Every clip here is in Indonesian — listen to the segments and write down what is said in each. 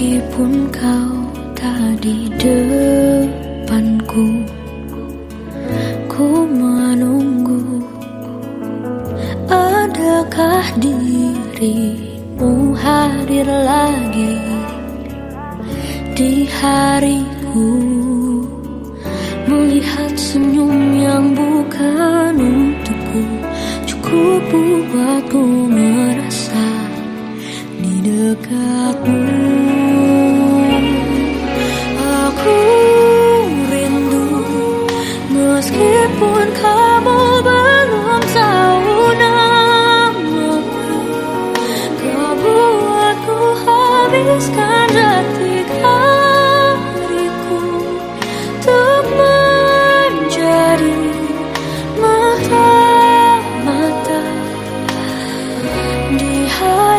Meskipun kau tak di depanku Ku menunggu. Adakah dirimu hadir lagi Di hariku? Melihat senyum yang bukan untukku Cukup buatku merasa di dekatmu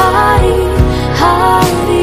hari hari.